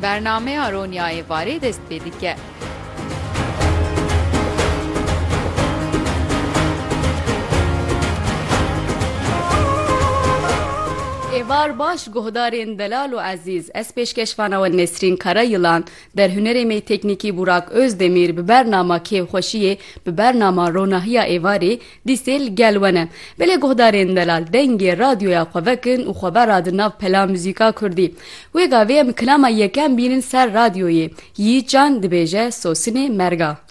برنامه رونیای واری دست بدیکه Evar baş guhdarên delal û aziz ez pêşkeşvana we Nesrîn Karayılan derhunerê me teknîkî Burak Özdemir bi bernama kêfxweşiyê bi bernama ronahiya êvarê dîsêl gelwene. Belê guhdarên delal dengê radyoya xwe vekin û xweber di nav pela müzîka Kurdî. Wê gavê em kilama yekem bînin ser radyoyê. Yî can dibêje Sosinê Merga.